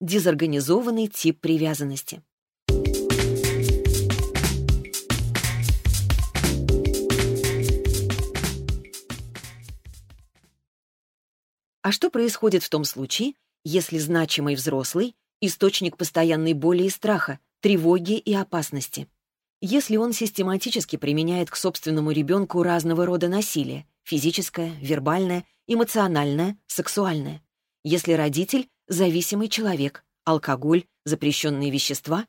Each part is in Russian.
дезорганизованный тип привязанности. А что происходит в том случае, если значимый взрослый — источник постоянной боли и страха, тревоги и опасности? Если он систематически применяет к собственному ребенку разного рода насилие — физическое, вербальное, эмоциональное, сексуальное. Если родитель — зависимый человек, алкоголь, запрещенные вещества,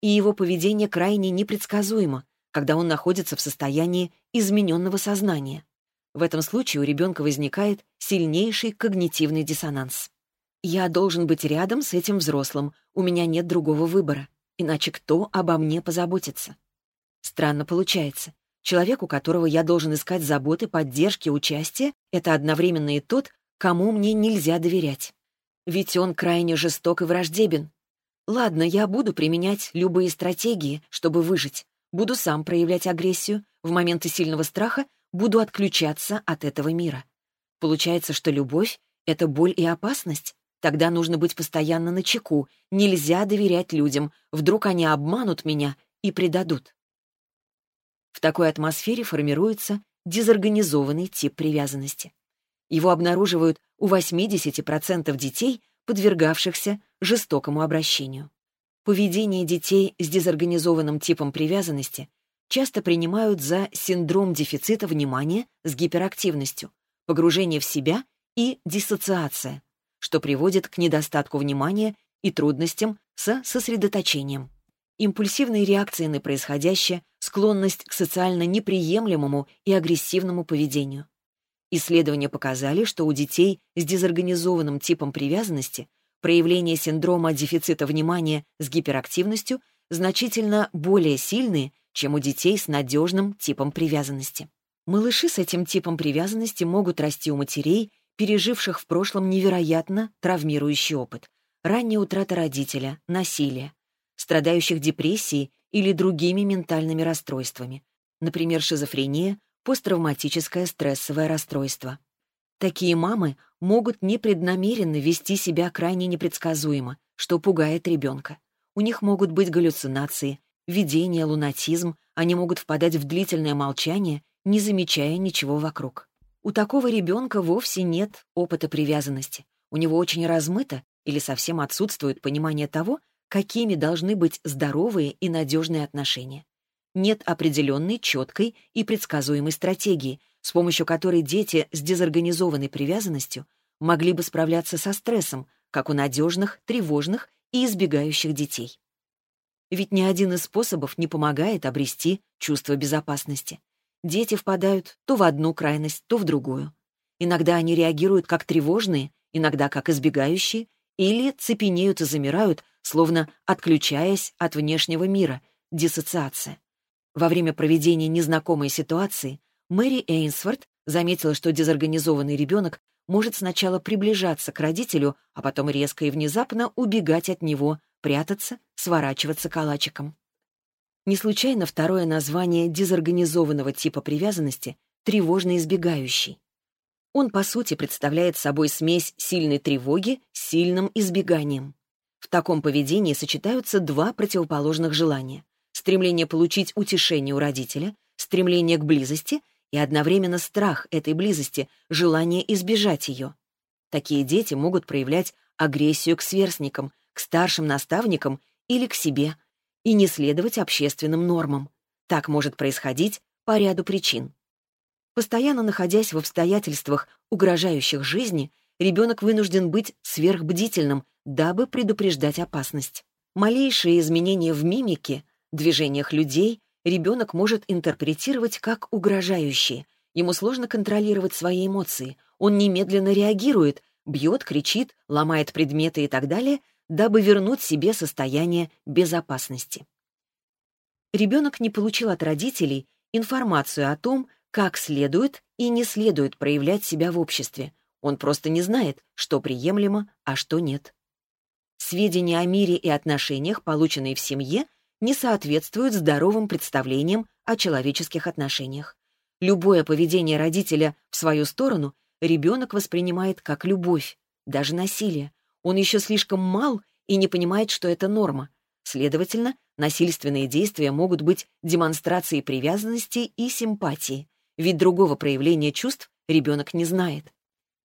и его поведение крайне непредсказуемо, когда он находится в состоянии измененного сознания. В этом случае у ребенка возникает сильнейший когнитивный диссонанс. «Я должен быть рядом с этим взрослым, у меня нет другого выбора, иначе кто обо мне позаботится?» Странно получается. Человек, у которого я должен искать заботы, поддержки, участия, это одновременно и тот, кому мне нельзя доверять. Ведь он крайне жесток и враждебен. Ладно, я буду применять любые стратегии, чтобы выжить. Буду сам проявлять агрессию. В моменты сильного страха буду отключаться от этого мира. Получается, что любовь — это боль и опасность? Тогда нужно быть постоянно на чеку. Нельзя доверять людям. Вдруг они обманут меня и предадут. В такой атмосфере формируется дезорганизованный тип привязанности. Его обнаруживают у 80% детей, подвергавшихся жестокому обращению. Поведение детей с дезорганизованным типом привязанности часто принимают за синдром дефицита внимания с гиперактивностью, погружение в себя и диссоциация, что приводит к недостатку внимания и трудностям со сосредоточением импульсивные реакции на происходящее, склонность к социально неприемлемому и агрессивному поведению. Исследования показали, что у детей с дезорганизованным типом привязанности проявление синдрома дефицита внимания с гиперактивностью значительно более сильные, чем у детей с надежным типом привязанности. Малыши с этим типом привязанности могут расти у матерей, переживших в прошлом невероятно травмирующий опыт. Ранняя утрата родителя, насилие, страдающих депрессией или другими ментальными расстройствами, например, шизофрения, посттравматическое стрессовое расстройство. Такие мамы могут непреднамеренно вести себя крайне непредсказуемо, что пугает ребенка. У них могут быть галлюцинации, видение, лунатизм, они могут впадать в длительное молчание, не замечая ничего вокруг. У такого ребенка вовсе нет опыта привязанности. У него очень размыто или совсем отсутствует понимание того, какими должны быть здоровые и надежные отношения. Нет определенной, четкой и предсказуемой стратегии, с помощью которой дети с дезорганизованной привязанностью могли бы справляться со стрессом, как у надежных, тревожных и избегающих детей. Ведь ни один из способов не помогает обрести чувство безопасности. Дети впадают то в одну крайность, то в другую. Иногда они реагируют как тревожные, иногда как избегающие, или цепенеют и замирают, словно отключаясь от внешнего мира, диссоциация. Во время проведения незнакомой ситуации Мэри Эйнсворт заметила, что дезорганизованный ребенок может сначала приближаться к родителю, а потом резко и внезапно убегать от него, прятаться, сворачиваться калачиком. Не случайно второе название дезорганизованного типа привязанности — тревожно избегающий. Он, по сути, представляет собой смесь сильной тревоги с сильным избеганием. В таком поведении сочетаются два противоположных желания. Стремление получить утешение у родителя, стремление к близости и одновременно страх этой близости, желание избежать ее. Такие дети могут проявлять агрессию к сверстникам, к старшим наставникам или к себе и не следовать общественным нормам. Так может происходить по ряду причин. Постоянно находясь в обстоятельствах, угрожающих жизни, ребенок вынужден быть сверхбдительным, дабы предупреждать опасность. Малейшие изменения в мимике, движениях людей ребенок может интерпретировать как угрожающие. Ему сложно контролировать свои эмоции. Он немедленно реагирует, бьет, кричит, ломает предметы и так далее, дабы вернуть себе состояние безопасности. Ребенок не получил от родителей информацию о том, как следует и не следует проявлять себя в обществе. Он просто не знает, что приемлемо, а что нет. Сведения о мире и отношениях, полученные в семье, не соответствуют здоровым представлениям о человеческих отношениях. Любое поведение родителя в свою сторону ребенок воспринимает как любовь, даже насилие. Он еще слишком мал и не понимает, что это норма. Следовательно, насильственные действия могут быть демонстрацией привязанности и симпатии, ведь другого проявления чувств ребенок не знает.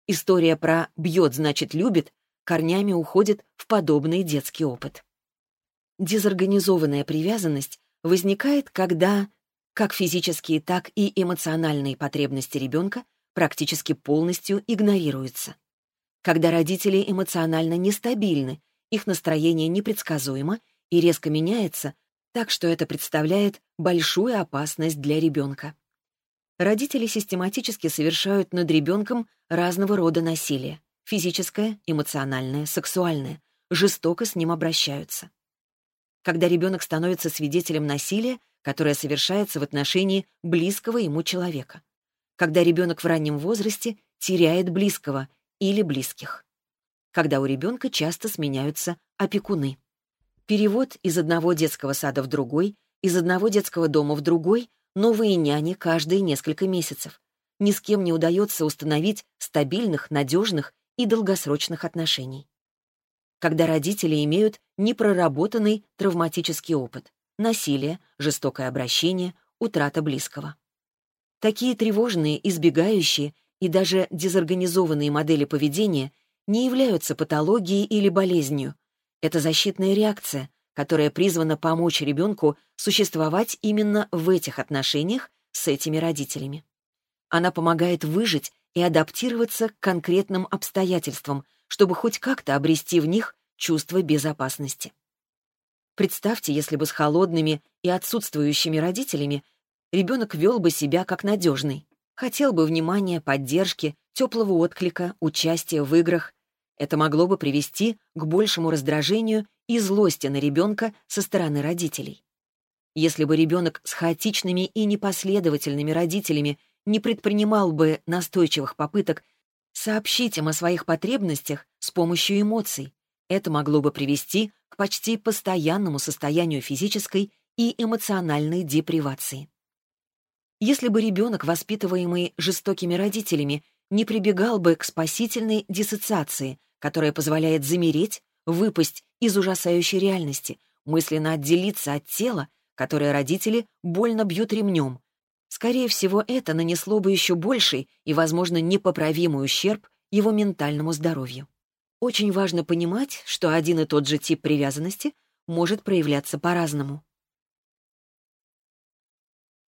История про «бьет, значит, любит» корнями уходит в подобный детский опыт. Дезорганизованная привязанность возникает, когда как физические, так и эмоциональные потребности ребенка практически полностью игнорируются. Когда родители эмоционально нестабильны, их настроение непредсказуемо и резко меняется, так что это представляет большую опасность для ребенка. Родители систематически совершают над ребенком разного рода насилие — физическое, эмоциональное, сексуальное, жестоко с ним обращаются. Когда ребенок становится свидетелем насилия, которое совершается в отношении близкого ему человека. Когда ребенок в раннем возрасте теряет близкого или близких. Когда у ребенка часто сменяются опекуны. Перевод из одного детского сада в другой, из одного детского дома в другой, новые няни каждые несколько месяцев. Ни с кем не удается установить стабильных, надежных и долгосрочных отношений. Когда родители имеют непроработанный травматический опыт, насилие, жестокое обращение, утрата близкого. Такие тревожные, избегающие и даже дезорганизованные модели поведения не являются патологией или болезнью, это защитная реакция, которая призвана помочь ребенку существовать именно в этих отношениях с этими родителями. Она помогает выжить и адаптироваться к конкретным обстоятельствам, чтобы хоть как-то обрести в них чувство безопасности. Представьте, если бы с холодными и отсутствующими родителями ребенок вел бы себя как надежный, хотел бы внимания, поддержки, теплого отклика, участия в играх, это могло бы привести к большему раздражению и злости на ребенка со стороны родителей. Если бы ребенок с хаотичными и непоследовательными родителями не предпринимал бы настойчивых попыток сообщить им о своих потребностях с помощью эмоций, это могло бы привести к почти постоянному состоянию физической и эмоциональной депривации. Если бы ребенок, воспитываемый жестокими родителями, не прибегал бы к спасительной диссоциации, которая позволяет замереть, выпасть из ужасающей реальности, мысленно отделиться от тела, которое родители больно бьют ремнем. Скорее всего, это нанесло бы еще больший и, возможно, непоправимый ущерб его ментальному здоровью. Очень важно понимать, что один и тот же тип привязанности может проявляться по-разному.